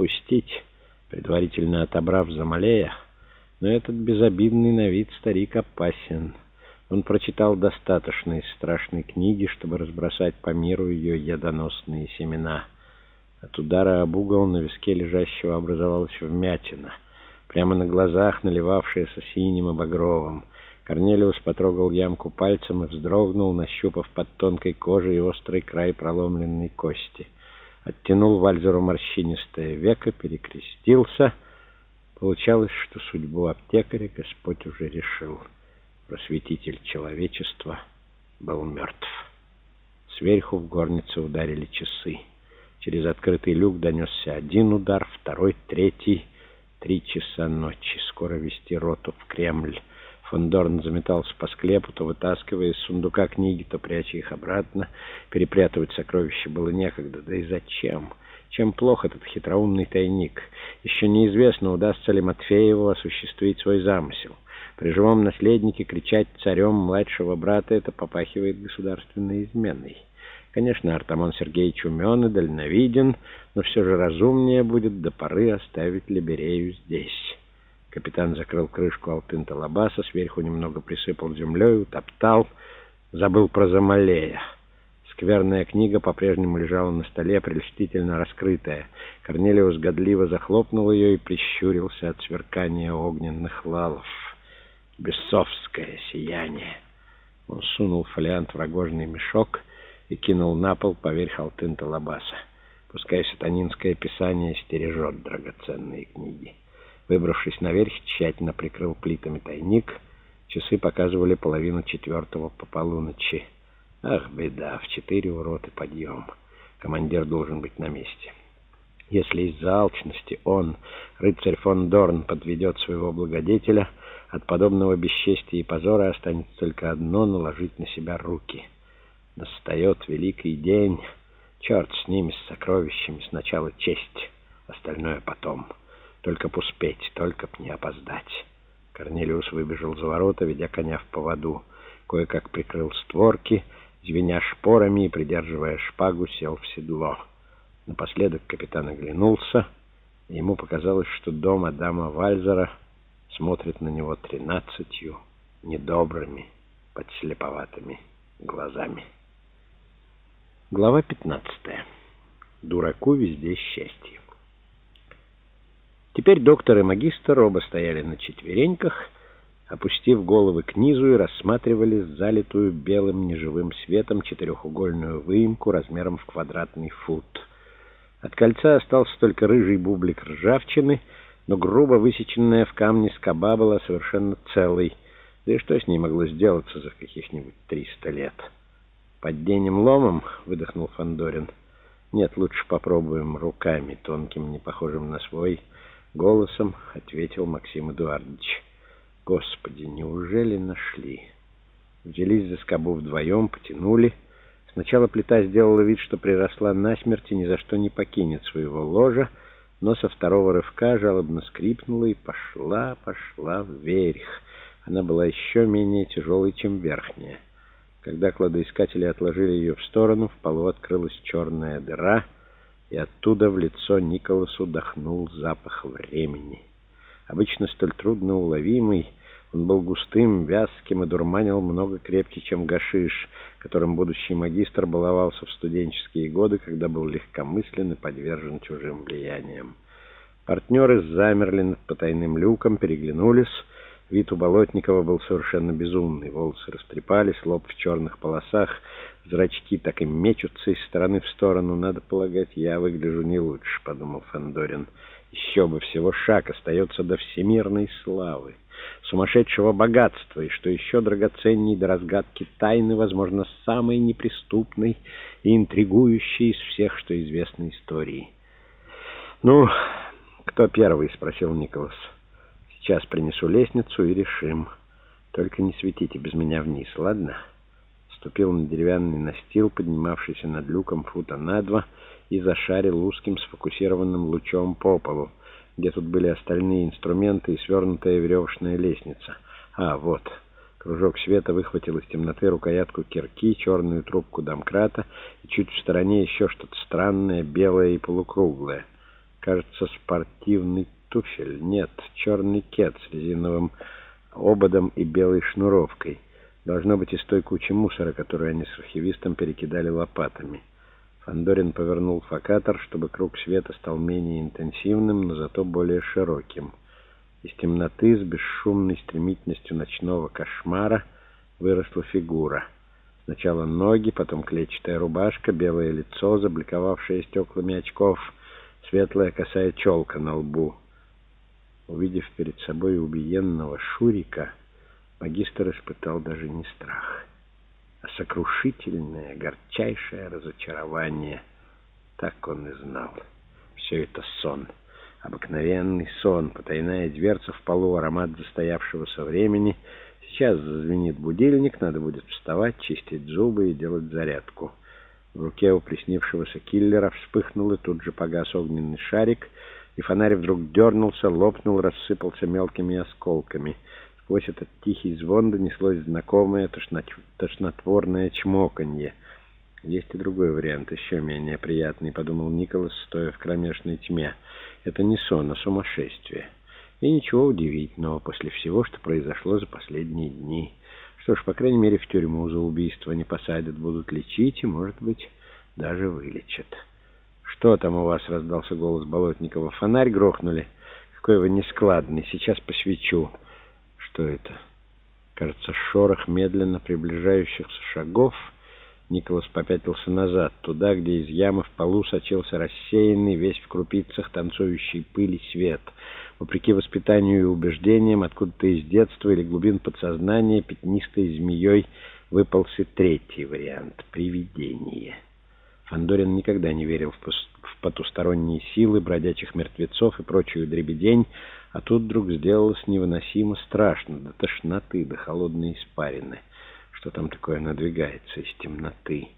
отпустить, предварительно отобрав Замалея, но этот безобидный на вид старик опасен. Он прочитал достаточно из страшной книги, чтобы разбросать по миру ее ядоносные семена. От удара об угол на виске лежащего образовалась вмятина, прямо на глазах наливавшаяся синим и багровым. Корнелиус потрогал ямку пальцем и вздрогнул, нащупав под тонкой кожей острый край проломленной кости. Оттянул Вальзеру морщинистое веко, перекрестился. Получалось, что судьбу аптекаря Господь уже решил просветитель человечества, был мертв. Сверху в горнице ударили часы. Через открытый люк донесся один удар, второй, третий. Три часа ночи. Скоро вести роту в Кремль. Фондорн заметался по склепу, то вытаскивая из сундука книги, то пряча их обратно. Перепрятывать сокровища было некогда. Да и зачем? Чем плох этот хитроумный тайник? Еще неизвестно, удастся ли Матфееву осуществить свой замысел. При живом наследнике кричать царем младшего брата это попахивает государственной изменой. Конечно, Артамон Сергеевич умен и дальновиден, но все же разумнее будет до поры оставить Либерею здесь. Капитан закрыл крышку алтынта лабаса, сверху немного присыпал землей, утоптал, забыл про Замалея. Скверная книга по-прежнему лежала на столе, прельстительно раскрытая. Корнелиус годливо захлопнул ее и прищурился от сверкания огненных лалов бесовское сияние. Он сунул фолиант в рогожный мешок и кинул на пол поверх алтынта лабаса. Пускай сатанинское писание стережет драгоценные книги. Выбравшись наверх, тщательно прикрыл плитами тайник. Часы показывали половину четвертого по полуночи. Ах, беда, в четыре уроты подъем. Командир должен быть на месте. Если из-за алчности он, рыцарь фон Дорн, подведет своего благодетеля, от подобного бесчестия и позора останется только одно — наложить на себя руки. Настает великий день. Черт с ними, с сокровищами. Сначала честь, остальное потом. Только б успеть, только б не опоздать. Корнелиус выбежал за ворота, ведя коня в поводу. Кое-как прикрыл створки, звеня шпорами и, придерживая шпагу, сел в седло. Напоследок капитан оглянулся, и ему показалось, что дом Адама Вальзера смотрит на него тринадцатью недобрыми, подслеповатыми глазами. Глава 15. Дураку везде счастье. Теперь доктор и магистр оба стояли на четвереньках, опустив головы к низу и рассматривали залитую белым неживым светом четырехугольную выемку размером в квадратный фут. От кольца остался только рыжий бублик ржавчины — но грубо высеченная в камне скоба была совершенно целой. Да и что с ней могло сделаться за каких-нибудь триста лет? «Подденем ломом?» — выдохнул Фандорин. «Нет, лучше попробуем руками, тонким, не похожим на свой». Голосом ответил Максим Эдуардович. «Господи, неужели нашли?» Взялись за скобу вдвоем, потянули. Сначала плита сделала вид, что приросла насмерть и ни за что не покинет своего ложа, но со второго рывка жалобно скрипнула и пошла, пошла вверх. Она была еще менее тяжелой, чем верхняя. Когда кладоискатели отложили ее в сторону, в полу открылась черная дыра, и оттуда в лицо Николасу дохнул запах времени. Обычно столь трудно уловимый, он был густым, вязким и дурманил много крепче, чем гашиш, которым будущий магистр баловался в студенческие годы, когда был легкомыслен и подвержен чужим влияниям. Партнеры замерли над потайным люком, переглянулись. Вид у Болотникова был совершенно безумный. Волосы растрепались, лоб в черных полосах, зрачки так и мечутся из стороны в сторону. Надо полагать, я выгляжу не лучше, — подумал Фандорин. Еще бы всего шаг остается до всемирной славы сумасшедшего богатства, и, что еще драгоценней до разгадки тайны, возможно, самой неприступной и интригующей из всех, что известно истории. «Ну, кто первый?» — спросил Николас. «Сейчас принесу лестницу и решим. Только не светите без меня вниз, ладно?» Ступил на деревянный настил, поднимавшийся над люком фута на два, и зашарил узким сфокусированным лучом по полу где тут были остальные инструменты и свернутая веревочная лестница. А, вот. Кружок света выхватил из темноты рукоятку кирки, черную трубку домкрата и чуть в стороне еще что-то странное, белое и полукруглое. Кажется, спортивный туфель. Нет, черный кет с резиновым ободом и белой шнуровкой. Должно быть из той кучи мусора, которую они с архивистом перекидали лопатами. Фандорин повернул фокатор, чтобы круг света стал менее интенсивным, но зато более широким. Из темноты с бесшумной стремительностью ночного кошмара выросла фигура. Сначала ноги, потом клетчатая рубашка, белое лицо, забликовавшее стеклами очков, светлая косая челка на лбу. Увидев перед собой убиенного Шурика, магистр испытал даже не страх, а сокрушительное, горчайшее разочарование. Так он и знал. Все это сон. Обыкновенный сон, потайная дверца в полу, аромат застоявшегося времени. Сейчас зазвенит будильник, надо будет вставать, чистить зубы и делать зарядку. В руке у приснившегося киллера вспыхнул и тут же погас огненный шарик — и фонарь вдруг дернулся, лопнул, рассыпался мелкими осколками. Сквозь этот тихий звон донеслось знакомое тошнотворное чмоканье. Есть и другой вариант, еще менее приятный, подумал Николас, стоя в кромешной тьме. Это не сон, а сумасшествие. И ничего удивительного после всего, что произошло за последние дни. Что ж, по крайней мере, в тюрьму за убийство не посадят, будут лечить и, может быть, даже вылечат. «Что там у вас?» — раздался голос Болотникова. «Фонарь грохнули. Какой вы нескладный. Сейчас посвечу». «Что это?» Кажется, шорох медленно приближающихся шагов. Николас попятился назад, туда, где из ямы в полу сочился рассеянный, весь в крупицах танцующий пыли свет. Вопреки воспитанию и убеждениям, откуда-то из детства или глубин подсознания, пятнистой змеей выпался третий вариант — привидение. Фандорин никогда не верил в потусторонние силы, бродячих мертвецов и прочую дребедень, а тут вдруг сделалось невыносимо страшно, до тошноты, до холодной испарины. Что там такое надвигается из темноты?